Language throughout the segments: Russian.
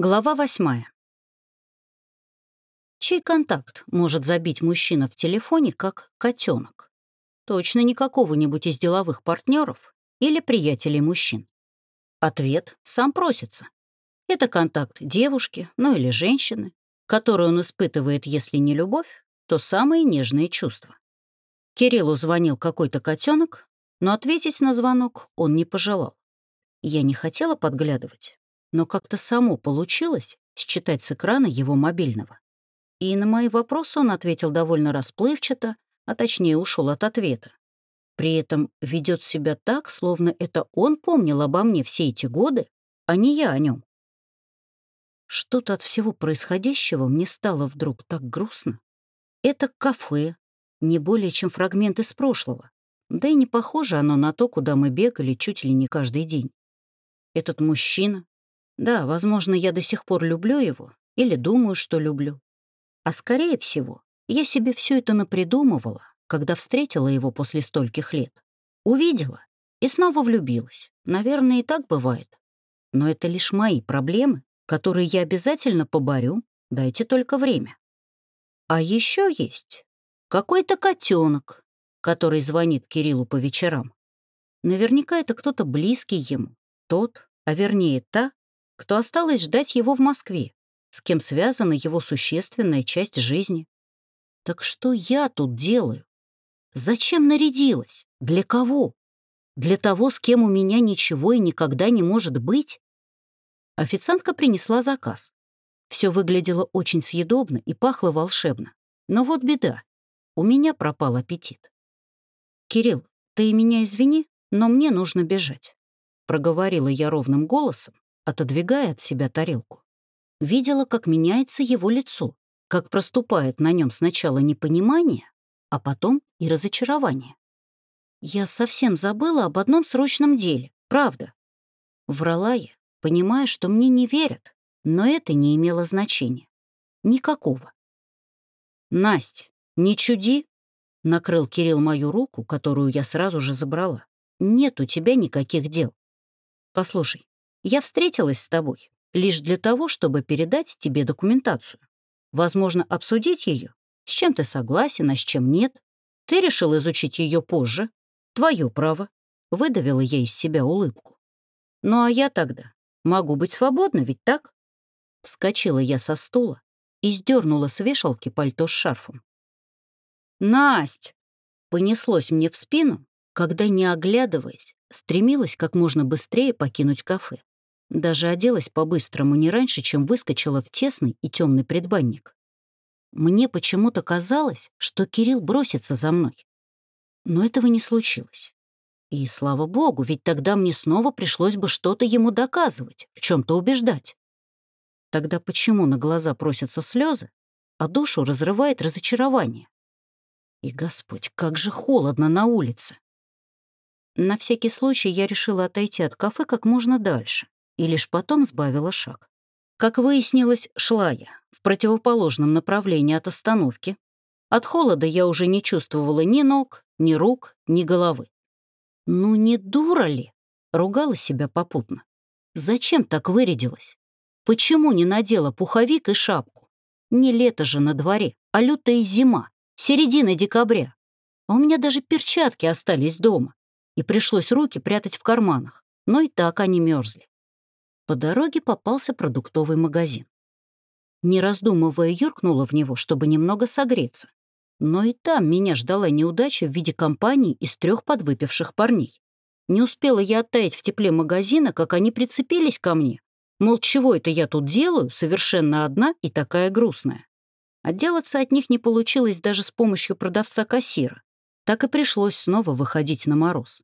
Глава восьмая. Чей контакт может забить мужчина в телефоне как котенок? Точно не какого-нибудь из деловых партнеров или приятелей мужчин. Ответ сам просится. Это контакт девушки, ну или женщины, которую он испытывает, если не любовь, то самые нежные чувства. Кириллу звонил какой-то котенок, но ответить на звонок он не пожелал. Я не хотела подглядывать, но как-то само получилось считать с экрана его мобильного. И на мои вопросы он ответил довольно расплывчато, а точнее ушел от ответа. При этом ведет себя так, словно это он помнил обо мне все эти годы, а не я о нем. Что-то от всего происходящего мне стало вдруг так грустно. Это кафе, не более чем фрагмент из прошлого. Да и не похоже оно на то, куда мы бегали чуть ли не каждый день. Этот мужчина, да, возможно, я до сих пор люблю его или думаю, что люблю. А скорее всего, я себе все это напридумывала, когда встретила его после стольких лет. Увидела и снова влюбилась. Наверное, и так бывает. Но это лишь мои проблемы, которые я обязательно поборю, дайте только время. А еще есть какой-то котенок, который звонит Кириллу по вечерам. Наверняка это кто-то близкий ему, тот, а вернее та, кто осталось ждать его в Москве, с кем связана его существенная часть жизни. Так что я тут делаю? Зачем нарядилась? Для кого? Для того, с кем у меня ничего и никогда не может быть? Официантка принесла заказ. Все выглядело очень съедобно и пахло волшебно. Но вот беда. У меня пропал аппетит. «Кирилл, ты меня извини, но мне нужно бежать», — проговорила я ровным голосом, отодвигая от себя тарелку. Видела, как меняется его лицо, как проступает на нем сначала непонимание, а потом и разочарование. Я совсем забыла об одном срочном деле, правда. Врала я, понимая, что мне не верят, но это не имело значения. Никакого. «Насть, не чуди!» — накрыл Кирилл мою руку, которую я сразу же забрала. «Нет у тебя никаких дел. Послушай, я встретилась с тобой лишь для того, чтобы передать тебе документацию. Возможно, обсудить ее, с чем ты согласен, а с чем нет. Ты решил изучить ее позже. Твое право. Выдавила я из себя улыбку. Ну а я тогда могу быть свободна, ведь так? Вскочила я со стула и сдернула с вешалки пальто с шарфом. «Насть!» — понеслось мне в спину, когда, не оглядываясь, стремилась как можно быстрее покинуть кафе. Даже оделась по-быстрому не раньше, чем выскочила в тесный и темный предбанник. Мне почему-то казалось, что Кирилл бросится за мной. Но этого не случилось. И слава богу, ведь тогда мне снова пришлось бы что-то ему доказывать, в чем то убеждать. Тогда почему на глаза просятся слезы, а душу разрывает разочарование? И, Господь, как же холодно на улице! На всякий случай я решила отойти от кафе как можно дальше, и лишь потом сбавила шаг. Как выяснилось, шла я в противоположном направлении от остановки. От холода я уже не чувствовала ни ног, ни рук, ни головы. «Ну не дура ли?» — ругала себя попутно. «Зачем так вырядилась? Почему не надела пуховик и шапку? Не лето же на дворе, а лютая зима, середина декабря. А у меня даже перчатки остались дома, и пришлось руки прятать в карманах, но и так они мерзли. По дороге попался продуктовый магазин. Не раздумывая, юркнула в него, чтобы немного согреться. Но и там меня ждала неудача в виде компании из трех подвыпивших парней. Не успела я оттаять в тепле магазина, как они прицепились ко мне. Мол, чего это я тут делаю, совершенно одна и такая грустная. Отделаться от них не получилось даже с помощью продавца-кассира. Так и пришлось снова выходить на мороз.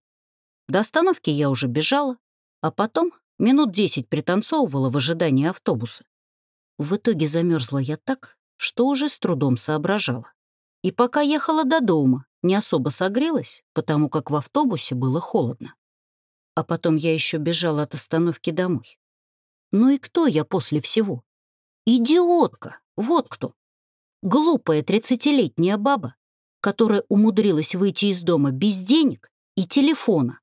До остановки я уже бежала, а потом Минут десять пританцовывала в ожидании автобуса. В итоге замерзла я так, что уже с трудом соображала. И пока ехала до дома, не особо согрелась, потому как в автобусе было холодно. А потом я еще бежала от остановки домой. Ну и кто я после всего? Идиотка, вот кто. Глупая тридцатилетняя баба, которая умудрилась выйти из дома без денег и телефона,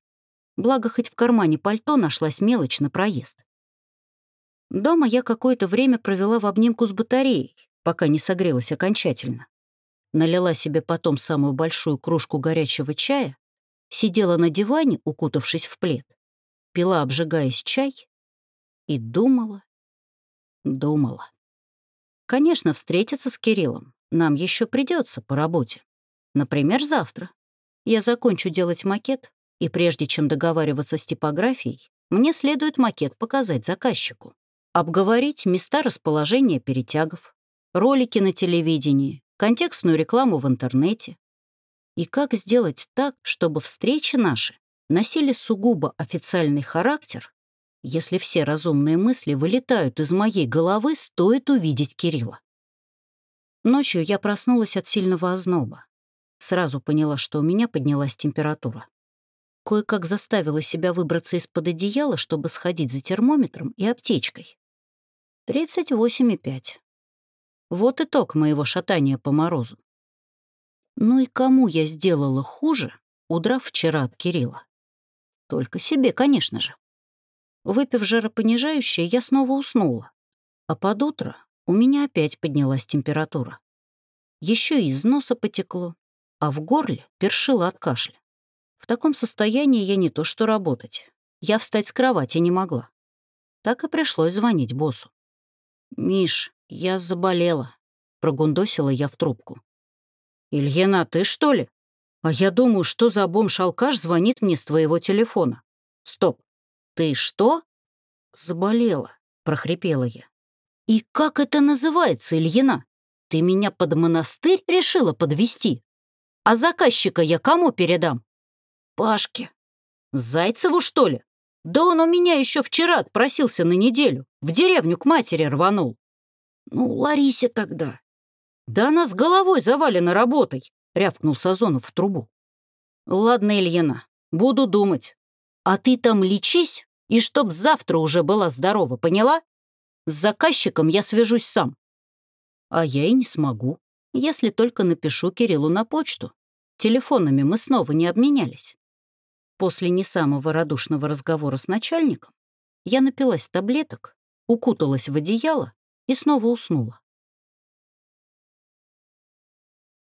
Благо, хоть в кармане пальто нашлась мелочь на проезд. Дома я какое-то время провела в обнимку с батареей, пока не согрелась окончательно. Налила себе потом самую большую кружку горячего чая, сидела на диване, укутавшись в плед, пила, обжигаясь чай, и думала, думала. Конечно, встретиться с Кириллом нам еще придется по работе. Например, завтра. Я закончу делать макет, и прежде чем договариваться с типографией, мне следует макет показать заказчику, обговорить места расположения перетягов, ролики на телевидении, контекстную рекламу в интернете. И как сделать так, чтобы встречи наши носили сугубо официальный характер, если все разумные мысли вылетают из моей головы, стоит увидеть Кирилла. Ночью я проснулась от сильного озноба. Сразу поняла, что у меня поднялась температура. Кое-как заставила себя выбраться из-под одеяла, чтобы сходить за термометром и аптечкой. 38,5. Вот итог моего шатания по морозу. Ну и кому я сделала хуже, удрав вчера от Кирилла? Только себе, конечно же. Выпив жаропонижающее, я снова уснула. А под утро у меня опять поднялась температура. Еще и из носа потекло, а в горле першило от кашля. В таком состоянии я не то что работать. Я встать с кровати не могла. Так и пришлось звонить боссу. «Миш, я заболела», — прогундосила я в трубку. «Ильина, ты что ли? А я думаю, что за бомж-алкаш звонит мне с твоего телефона. Стоп, ты что?» «Заболела», — прохрипела я. «И как это называется, Ильина? Ты меня под монастырь решила подвести? А заказчика я кому передам?» Пашке. Зайцеву, что ли? Да он у меня еще вчера отпросился на неделю. В деревню к матери рванул. Ну, Ларисе тогда. Да она с головой завалена работой, рявкнул Сазонов в трубу. Ладно, Ильина, буду думать. А ты там лечись, и чтоб завтра уже была здорова, поняла? С заказчиком я свяжусь сам. А я и не смогу, если только напишу Кириллу на почту. Телефонами мы снова не обменялись. После не самого радушного разговора с начальником я напилась таблеток, укуталась в одеяло и снова уснула.